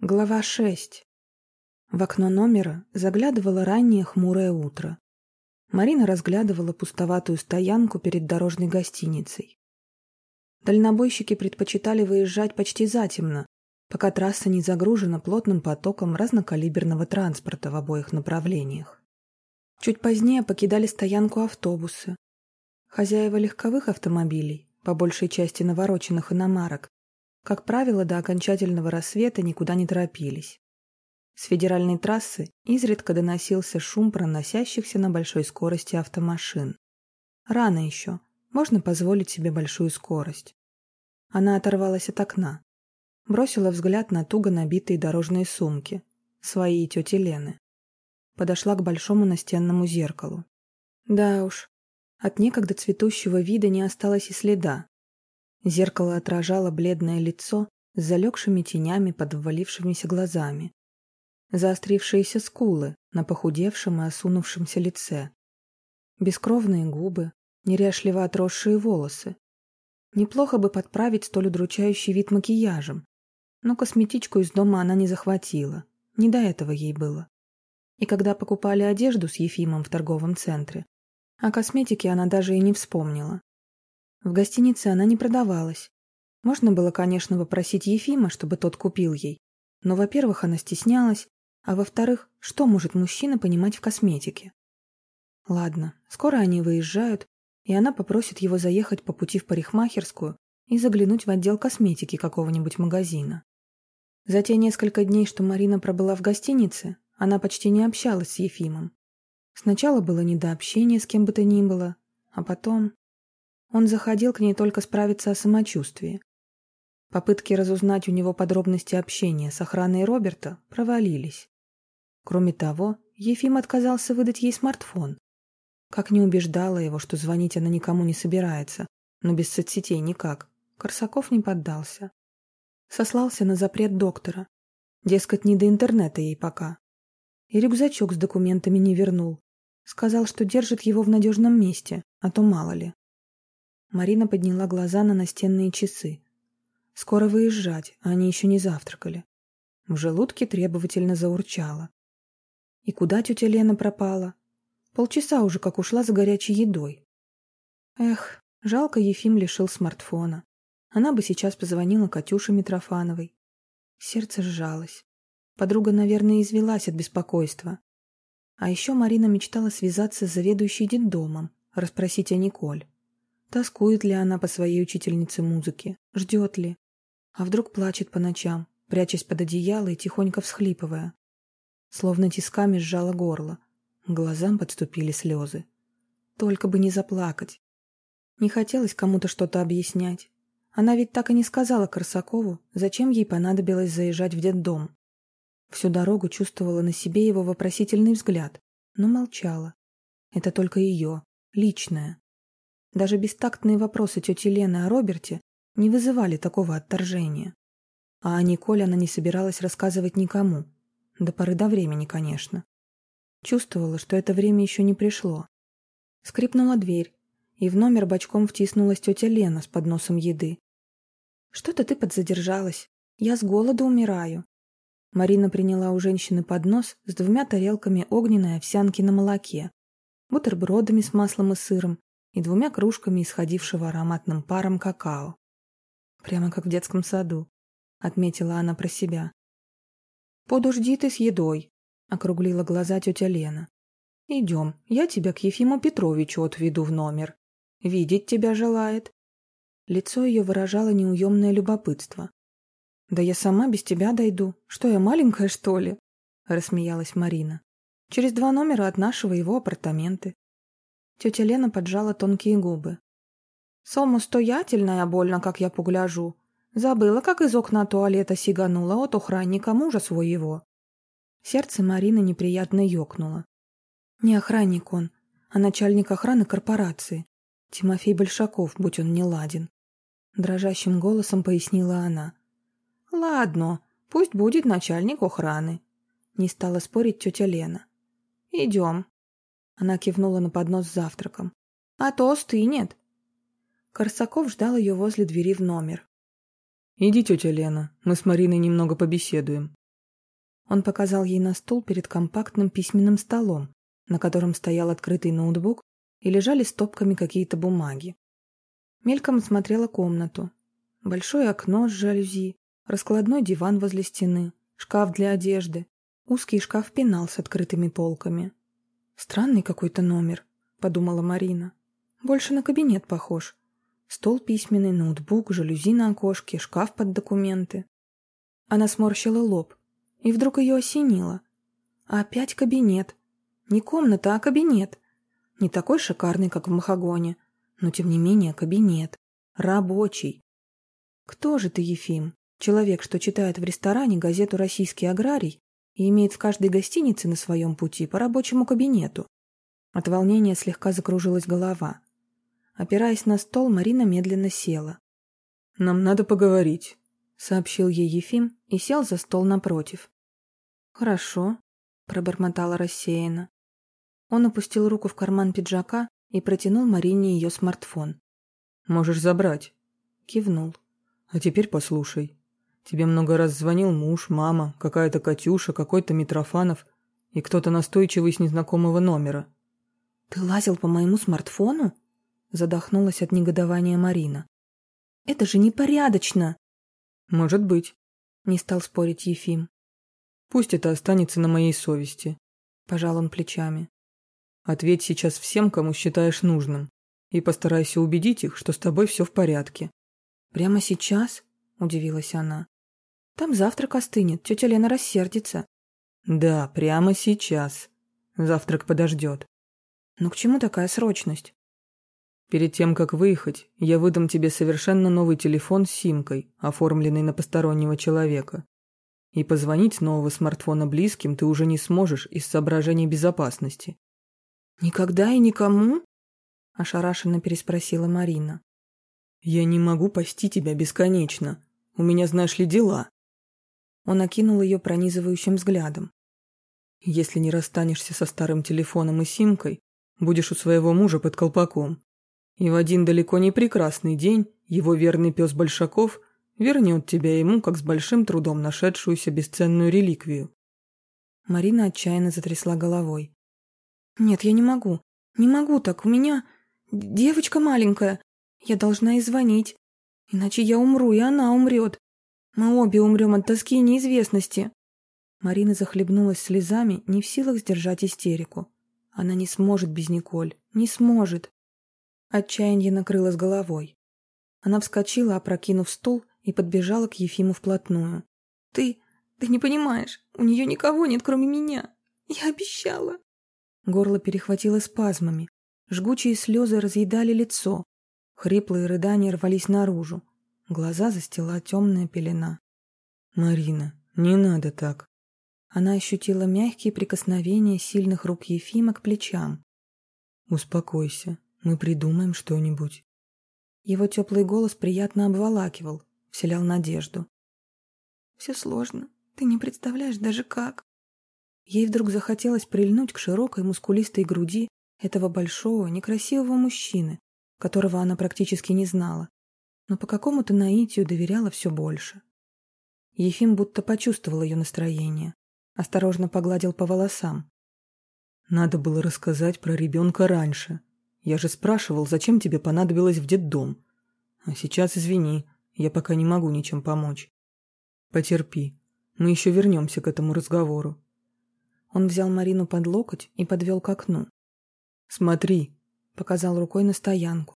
Глава 6. В окно номера заглядывало раннее хмурое утро. Марина разглядывала пустоватую стоянку перед дорожной гостиницей. Дальнобойщики предпочитали выезжать почти затемно, пока трасса не загружена плотным потоком разнокалиберного транспорта в обоих направлениях. Чуть позднее покидали стоянку автобусы. Хозяева легковых автомобилей, по большей части навороченных иномарок, как правило, до окончательного рассвета никуда не торопились. С федеральной трассы изредка доносился шум проносящихся на большой скорости автомашин. Рано еще, можно позволить себе большую скорость. Она оторвалась от окна. Бросила взгляд на туго набитые дорожные сумки, свои и тети Лены. Подошла к большому настенному зеркалу. Да уж, от некогда цветущего вида не осталось и следа. Зеркало отражало бледное лицо с залегшими тенями под ввалившимися глазами. Заострившиеся скулы на похудевшем и осунувшемся лице. Бескровные губы, неряшливо отросшие волосы. Неплохо бы подправить столь удручающий вид макияжем, но косметичку из дома она не захватила, не до этого ей было. И когда покупали одежду с Ефимом в торговом центре, о косметике она даже и не вспомнила. В гостинице она не продавалась. Можно было, конечно, попросить Ефима, чтобы тот купил ей. Но, во-первых, она стеснялась, а во-вторых, что может мужчина понимать в косметике? Ладно, скоро они выезжают, и она попросит его заехать по пути в парикмахерскую и заглянуть в отдел косметики какого-нибудь магазина. За те несколько дней, что Марина пробыла в гостинице, она почти не общалась с Ефимом. Сначала было не до общения с кем бы то ни было, а потом... Он заходил к ней только справиться о самочувствии. Попытки разузнать у него подробности общения с охраной Роберта провалились. Кроме того, Ефим отказался выдать ей смартфон. Как не убеждала его, что звонить она никому не собирается, но без соцсетей никак, Корсаков не поддался. Сослался на запрет доктора. Дескать, не до интернета ей пока. И рюкзачок с документами не вернул. Сказал, что держит его в надежном месте, а то мало ли. Марина подняла глаза на настенные часы. Скоро выезжать, а они еще не завтракали. В желудке требовательно заурчало. И куда тетя Лена пропала? Полчаса уже как ушла за горячей едой. Эх, жалко Ефим лишил смартфона. Она бы сейчас позвонила Катюше Митрофановой. Сердце сжалось. Подруга, наверное, извелась от беспокойства. А еще Марина мечтала связаться с заведующей детдомом, расспросить о Николь. Тоскует ли она по своей учительнице музыки? Ждет ли? А вдруг плачет по ночам, прячась под одеяло и тихонько всхлипывая? Словно тисками сжала горло. Глазам подступили слезы. Только бы не заплакать. Не хотелось кому-то что-то объяснять. Она ведь так и не сказала Корсакову, зачем ей понадобилось заезжать в детдом. Всю дорогу чувствовала на себе его вопросительный взгляд, но молчала. Это только ее, личное. Даже бестактные вопросы тети Лены о Роберте не вызывали такого отторжения. А о Николе она не собиралась рассказывать никому. До поры до времени, конечно. Чувствовала, что это время еще не пришло. Скрипнула дверь, и в номер бочком втиснулась тетя Лена с подносом еды. «Что-то ты подзадержалась. Я с голода умираю». Марина приняла у женщины поднос с двумя тарелками огненной овсянки на молоке, бутербродами с маслом и сыром и двумя кружками исходившего ароматным паром какао. Прямо как в детском саду, отметила она про себя. «Подожди ты с едой», — округлила глаза тетя Лена. «Идем, я тебя к Ефиму Петровичу отведу в номер. Видеть тебя желает». Лицо ее выражало неуемное любопытство. «Да я сама без тебя дойду. Что я, маленькая, что ли?» — рассмеялась Марина. «Через два номера от нашего его апартаменты. Тетя Лена поджала тонкие губы. «Самостоятельная больно, как я погляжу. Забыла, как из окна туалета сиганула от охранника мужа своего». Сердце Марины неприятно ёкнуло. Не охранник он, а начальник охраны корпорации. Тимофей Большаков, будь он не ладен. Дрожащим голосом пояснила она. «Ладно, пусть будет начальник охраны», — не стала спорить тетя Лена. «Идем, она кивнула на поднос с завтраком. «А то остынет». Корсаков ждал ее возле двери в номер. «Иди, тетя Лена, мы с Мариной немного побеседуем», Он показал ей на стол перед компактным письменным столом, на котором стоял открытый ноутбук и лежали стопками какие-то бумаги. Мельком смотрела комнату. Большое окно с жалюзи, раскладной диван возле стены, шкаф для одежды, узкий шкаф-пенал с открытыми полками. «Странный какой-то номер», — подумала Марина. «Больше на кабинет похож. Стол письменный, ноутбук, жалюзи на окошке, шкаф под документы». Она сморщила лоб, и вдруг ее осенило. опять кабинет. Не комната, а кабинет. Не такой шикарный, как в Махагоне, но тем не менее кабинет. Рабочий. Кто же ты, Ефим? Человек, что читает в ресторане газету «Российский аграрий» и имеет в каждой гостинице на своем пути по рабочему кабинету. От волнения слегка закружилась голова. Опираясь на стол, Марина медленно села. «Нам надо поговорить», — сообщил ей Ефим и сел за стол напротив. «Хорошо», — пробормотала рассеянно. Он опустил руку в карман пиджака и протянул Марине ее смартфон. «Можешь забрать», — кивнул. «А теперь послушай. Тебе много раз звонил муж, мама, какая-то Катюша, какой-то Митрофанов и кто-то настойчивый с незнакомого номера». «Ты лазил по моему смартфону?» — задохнулась от негодования Марина. «Это же непорядочно!» «Может быть», — не стал спорить Ефим. «Пусть это останется на моей совести», — пожал он плечами. Ответь сейчас всем, кому считаешь нужным, и постарайся убедить их, что с тобой все в порядке». «Прямо сейчас?» – удивилась она. «Там завтрак остынет, тетя Лена рассердится». «Да, прямо сейчас. Завтрак подождет». «Но к чему такая срочность?» «Перед тем, как выехать, я выдам тебе совершенно новый телефон с симкой, оформленный на постороннего человека. И позвонить с нового смартфона близким ты уже не сможешь из соображений безопасности. «Никогда и никому?» — ошарашенно переспросила Марина. «Я не могу пасти тебя бесконечно. У меня, знаешь ли, дела». Он окинул ее пронизывающим взглядом. «Если не расстанешься со старым телефоном и симкой, будешь у своего мужа под колпаком. И в один далеко не прекрасный день его верный пес Большаков вернет тебя ему, как с большим трудом нашедшуюся бесценную реликвию». Марина отчаянно затрясла головой. «Нет, я не могу. Не могу так. У меня девочка маленькая. Я должна ей звонить. Иначе я умру, и она умрет. Мы обе умрем от тоски и неизвестности». Марина захлебнулась слезами, не в силах сдержать истерику. Она не сможет без Николь. Не сможет. Отчаяние накрыло с головой. Она вскочила, опрокинув стул, и подбежала к Ефиму вплотную. «Ты... ты не понимаешь, у нее никого нет, кроме меня. Я обещала». Горло перехватило спазмами. Жгучие слезы разъедали лицо. Хриплые рыдания рвались наружу. Глаза застила темная пелена. «Марина, не надо так». Она ощутила мягкие прикосновения сильных рук Ефима к плечам. «Успокойся, мы придумаем что-нибудь». Его теплый голос приятно обволакивал, вселял надежду. «Все сложно. Ты не представляешь даже как». Ей вдруг захотелось прильнуть к широкой мускулистой груди этого большого, некрасивого мужчины, которого она практически не знала, но по какому-то наитию доверяла все больше. Ефим будто почувствовал ее настроение, осторожно погладил по волосам. «Надо было рассказать про ребенка раньше. Я же спрашивал, зачем тебе понадобилось в детдом. А сейчас, извини, я пока не могу ничем помочь. Потерпи, мы еще вернемся к этому разговору. Он взял Марину под локоть и подвел к окну. «Смотри», — показал рукой на стоянку.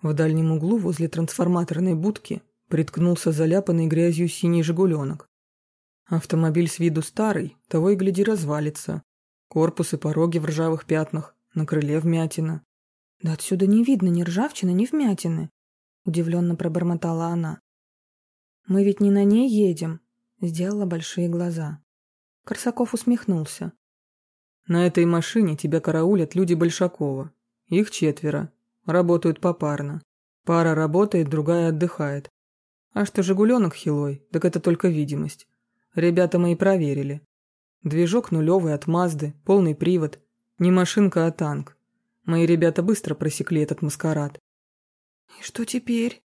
В дальнем углу возле трансформаторной будки приткнулся заляпанный грязью синий «Жигуленок». Автомобиль с виду старый, того и гляди развалится. Корпус и пороги в ржавых пятнах, на крыле вмятина. «Да отсюда не видно ни ржавчины, ни вмятины», — удивленно пробормотала она. «Мы ведь не на ней едем», — сделала большие глаза. Корсаков усмехнулся. «На этой машине тебя караулят люди Большакова. Их четверо. Работают попарно. Пара работает, другая отдыхает. А что «Жигуленок» хилой, так это только видимость. Ребята мои проверили. Движок нулевый от Мазды, полный привод. Не машинка, а танк. Мои ребята быстро просекли этот маскарад. «И что теперь?»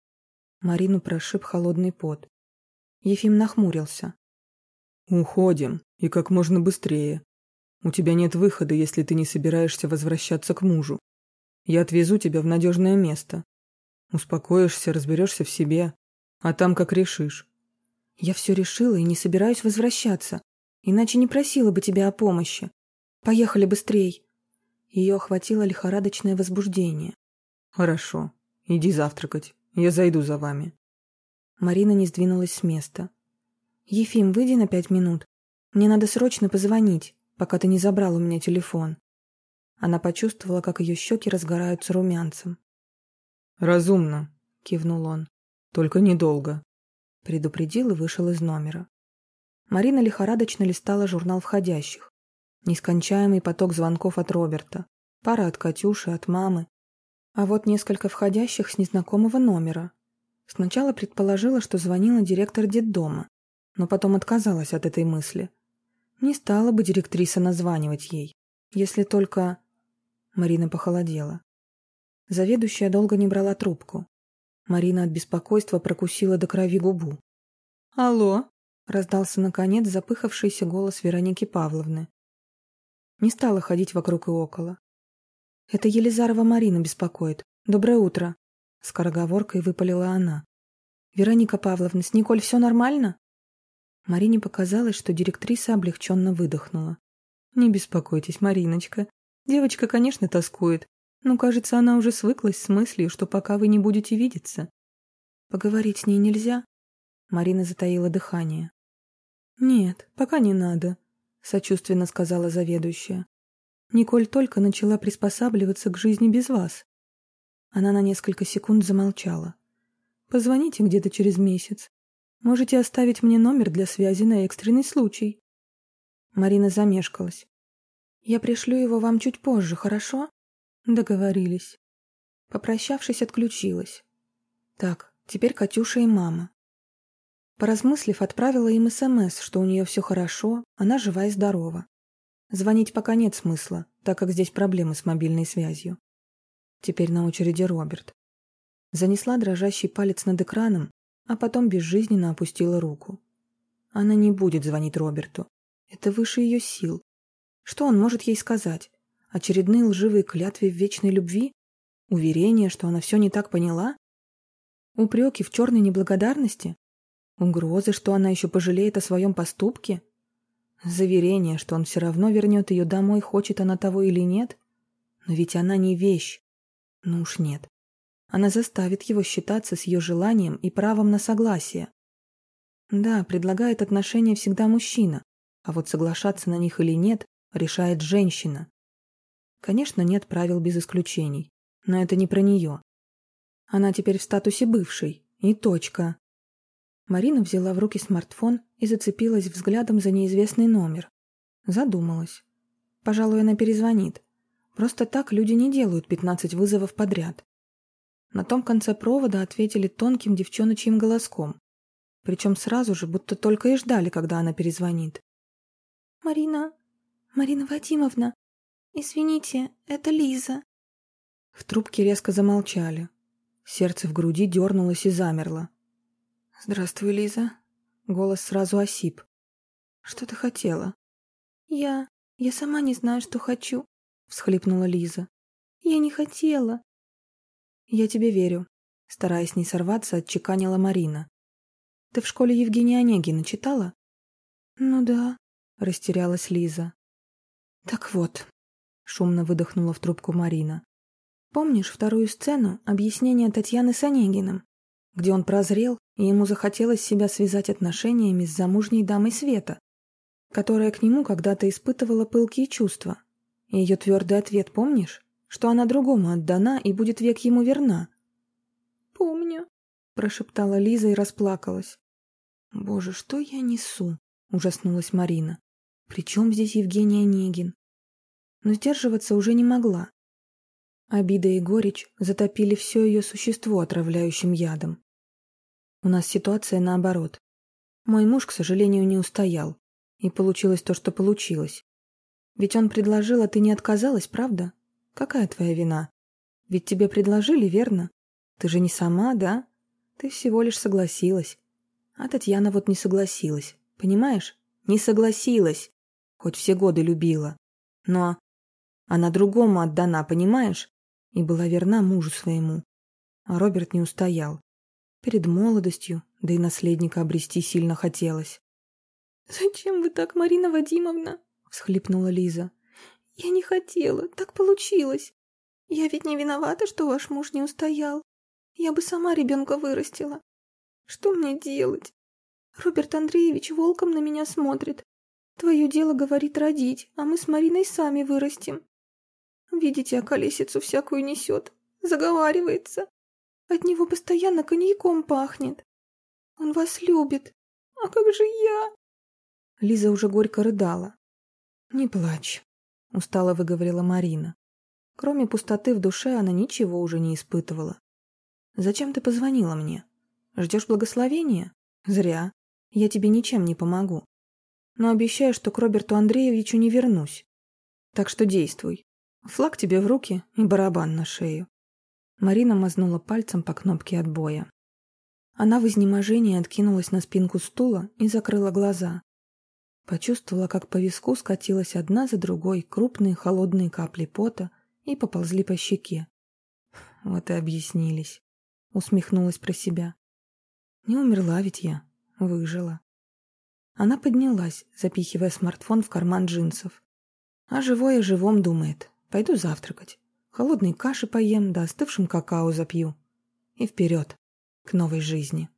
Марину прошиб холодный пот. Ефим нахмурился. Уходим, и как можно быстрее. У тебя нет выхода, если ты не собираешься возвращаться к мужу. Я отвезу тебя в надежное место. Успокоишься, разберешься в себе, а там как решишь. Я все решила и не собираюсь возвращаться, иначе не просила бы тебя о помощи. Поехали быстрей. Ее охватило лихорадочное возбуждение. Хорошо, иди завтракать, я зайду за вами. Марина не сдвинулась с места. «Ефим, выйди на пять минут. Мне надо срочно позвонить, пока ты не забрал у меня телефон». Она почувствовала, как ее щеки разгораются румянцем. «Разумно», — кивнул он. «Только недолго». Предупредил и вышел из номера. Марина лихорадочно листала журнал входящих. Нескончаемый поток звонков от Роберта, пара от Катюши, от мамы. А вот несколько входящих с незнакомого номера. Сначала предположила, что звонила директор детдома, но потом отказалась от этой мысли. Не стала бы директриса названивать ей, если только... Марина похолодела. Заведующая долго не брала трубку. Марина от беспокойства прокусила до крови губу. «Алло?» — раздался, наконец, запыхавшийся голос Вероники Павловны. Не стала ходить вокруг и около. «Это Елизарова Марина беспокоит. Доброе утро!» — скороговоркой выпалила она. «Вероника Павловна, с Николь все нормально?» Марине показалось, что директриса облегченно выдохнула. «Не беспокойтесь, Мариночка. Девочка, конечно, тоскует, но, кажется, она уже свыклась с мыслью, что пока вы не будете видеться. Поговорить с ней нельзя?» Марина затаила дыхание. «Нет, пока не надо», — сочувственно сказала заведующая. «Николь только начала приспосабливаться к жизни без вас. Она на несколько секунд замолчала. «Позвоните где-то через месяц. Можете оставить мне номер для связи на экстренный случай». Марина замешкалась. «Я пришлю его вам чуть позже, хорошо?» Договорились. Попрощавшись, отключилась. Так, теперь Катюша и мама. Поразмыслив, отправила им СМС, что у нее все хорошо, она жива и здорова. Звонить пока нет смысла, так как здесь проблемы с мобильной связью. Теперь на очереди Роберт. Занесла дрожащий палец над экраном, а потом безжизненно опустила руку. Она не будет звонить Роберту. Это выше ее сил. Что он может ей сказать? Очередные лживые клятвы в вечной любви? Уверение, что она все не так поняла? Упреки в черной неблагодарности? Угрозы, что она еще пожалеет о своем поступке? Заверение, что он все равно вернет ее домой, хочет она того или нет? Но ведь она не вещь. Ну уж нет. Она заставит его считаться с ее желанием и правом на согласие. Да, предлагает отношения всегда мужчина, а вот соглашаться на них или нет, решает женщина. Конечно, нет правил без исключений, но это не про нее. Она теперь в статусе бывшей, и точка. Марина взяла в руки смартфон и зацепилась взглядом за неизвестный номер. Задумалась. Пожалуй, она перезвонит. Просто так люди не делают 15 вызовов подряд. На том конце провода ответили тонким девчоночьим голоском. Причем сразу же, будто только и ждали, когда она перезвонит. «Марина... Марина Вадимовна, извините, это Лиза». В трубке резко замолчали. Сердце в груди дернулось и замерло. «Здравствуй, Лиза». Голос сразу осип. «Что ты хотела?» «Я... я сама не знаю, что хочу. — всхлипнула Лиза. «Я не хотела». «Я тебе верю», — стараясь не сорваться, отчеканила Марина. «Ты в школе Евгения Онегина читала?» «Ну да», — растерялась Лиза. «Так вот», — шумно выдохнула в трубку Марина. «Помнишь вторую сцену объяснения Татьяны с Онегиным, где он прозрел, и ему захотелось себя связать отношениями с замужней дамой Света, которая к нему когда-то испытывала пылкие чувства, ее твердый ответ помнишь? Что она другому отдана и будет век ему верна. «Помню», — прошептала Лиза и расплакалась. «Боже, что я несу?» — ужаснулась Марина. «При чем здесь Евгений Онегин?» Но сдерживаться уже не могла. Обида и горечь затопили все ее существо отравляющим ядом. У нас ситуация наоборот. Мой муж, к сожалению, не устоял, и получилось то, что получилось. Ведь он предложил, а ты не отказалась, правда? Какая твоя вина? Ведь тебе предложили, верно? Ты же не сама, да? Ты всего лишь согласилась. А Татьяна вот не согласилась. Понимаешь? Не согласилась, хоть все годы любила. Но она другому отдана, понимаешь? И была верна мужу своему. А Роберт не устоял. Перед молодостью, да и наследника обрести сильно хотелось. «Зачем вы так, Марина Вадимовна?» — всхлипнула Лиза. «Я не хотела, так получилось. Я ведь не виновата, что ваш муж не устоял. Я бы сама ребенка вырастила. Что мне делать? Роберт Андреевич волком на меня смотрит. Твое дело, говорит, родить, а мы с Мариной сами вырастим. Видите, околесицу всякую несет, заговаривается. От него постоянно коньяком пахнет. Он вас любит. А как же я? Лиза уже горько рыдала. «Не плачь», — устало выговорила Марина. Кроме пустоты в душе она ничего уже не испытывала. «Зачем ты позвонила мне? Ждешь благословения? Зря. Я тебе ничем не помогу. Но обещаю, что к Роберту Андреевичу не вернусь. Так что действуй. Флаг тебе в руки и барабан на шею». Марина мазнула пальцем по кнопке отбоя. Она в изнеможении откинулась на спинку стула и закрыла глаза. Почувствовала, как по виску скатилась одна за другой крупные холодные капли пота и поползли по щеке. Вот и объяснились. Усмехнулась про себя. Не умерла ведь я, выжила. Она поднялась, запихивая смартфон в карман джинсов. А живое живом думает. Пойду завтракать. Холодной каши поем, да остывшим какао запью. И вперед, к новой жизни.